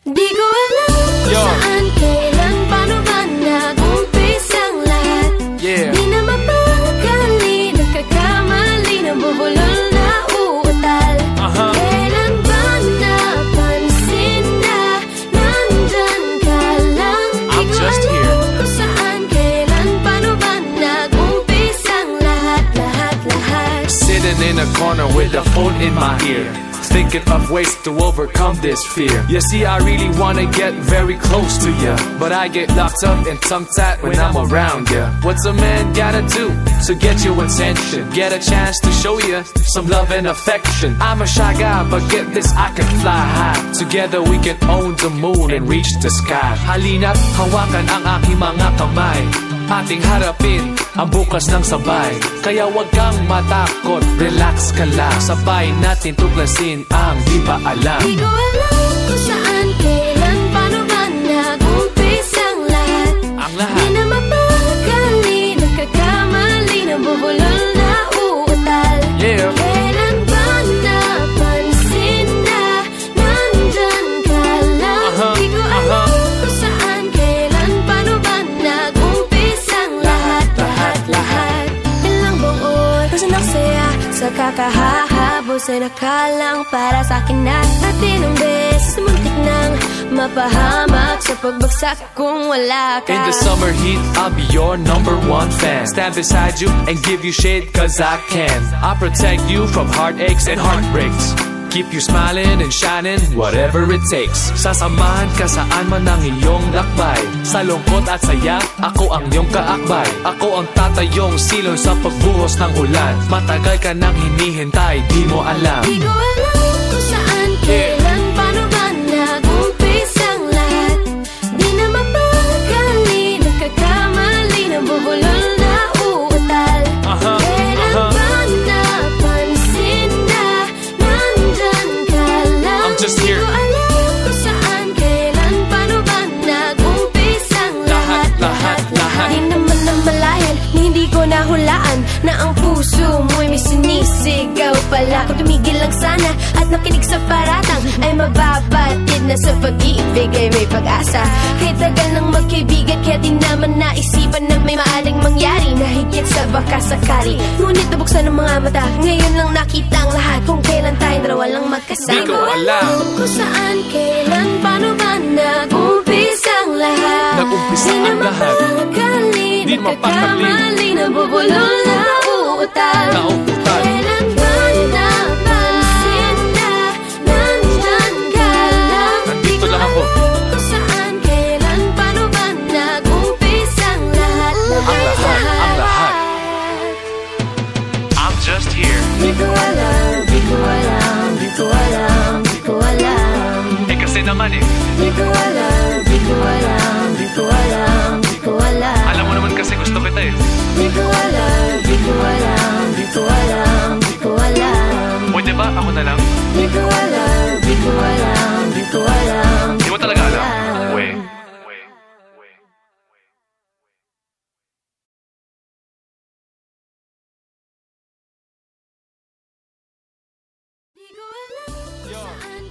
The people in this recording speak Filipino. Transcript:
Di ko alam kung Yo. saan, kailan, paano ba nag-umpisa ang lahat Yeah. Di na mapakali, nagkakamali, nabubulol na uutal Aha. Kailan ba napansin na nandyan ka lang Di I'm ko just alam here. kung saan, kailan, paano ba nag-umpisa ang lahat, lahat, lahat Sitting in a corner with a phone in my ear. Thinking of ways to overcome this fear. You see, I really wanna get very close to you. But I get locked up and tongue tied when I'm around you. What's a man gotta do to get your attention? Get a chance to show you some love and affection. I'm a shy guy, but get this, I can fly high. Together we can own the moon and reach the sky. Halina't hawakan ang aking mga kamay. Ating harapin ang bukas ng sabay. Kaya wag kang matakot, relax ka lang. Sabay natin tuklasin ang di pa alam. Di ko alam kung saan, kailan, paano ba nag-umpisa ang lahat. Ang Di lahat. Na mapakali, ay nakalang para sa akin inong beses muntik nang mapahamak sa pagbagsak kung wala ka. In the summer heat, I'll be your number one fan. Stand beside you and give you shade cause I can. I protect you from heartaches and heartbreaks Keep you smiling and shining, whatever it takes. Sasamahan ka saan man ang iyong lakbay. Sa lungkot at saya, ako ang iyong kaakbay. Ako ang tatayong silong sa pagbuhos ng ulan. Matagal ka nang hinihintay, di mo alam. Di ko alam kung saan, lahat, Lahat. Di naman namalayan, ni hindi ko nahulaan Na ang puso mo'y may sinisigaw pala Kung tumigil lang sana at nakinig sa paratang Ay mababatid na sa pag-ibig ay may pag-asa Kahit tagal ng magkaibigan kaya di naman naisipan na may maaring mangyari Na higit sa baka sakali Ngunit nabuksan ng mga mata Ngayon lang nakita ang lahat Kung kailan tayong dalawa lang magkasama Di ko alam. kung saan, na ang lahat. Di mapakali. nagkakamali, nabubulol na uutal Nauutal. Kailan ba napansin na nandyan ka lang Nandito lang ako. alam kung saan, kailan, paano ba nag-umpisa ang lahat Ang lahat, ang lahat. I'm just here Di ko alam, di ko alam, di ko alam, di ko alam Eh kasi naman eh Di ko alam, 为了你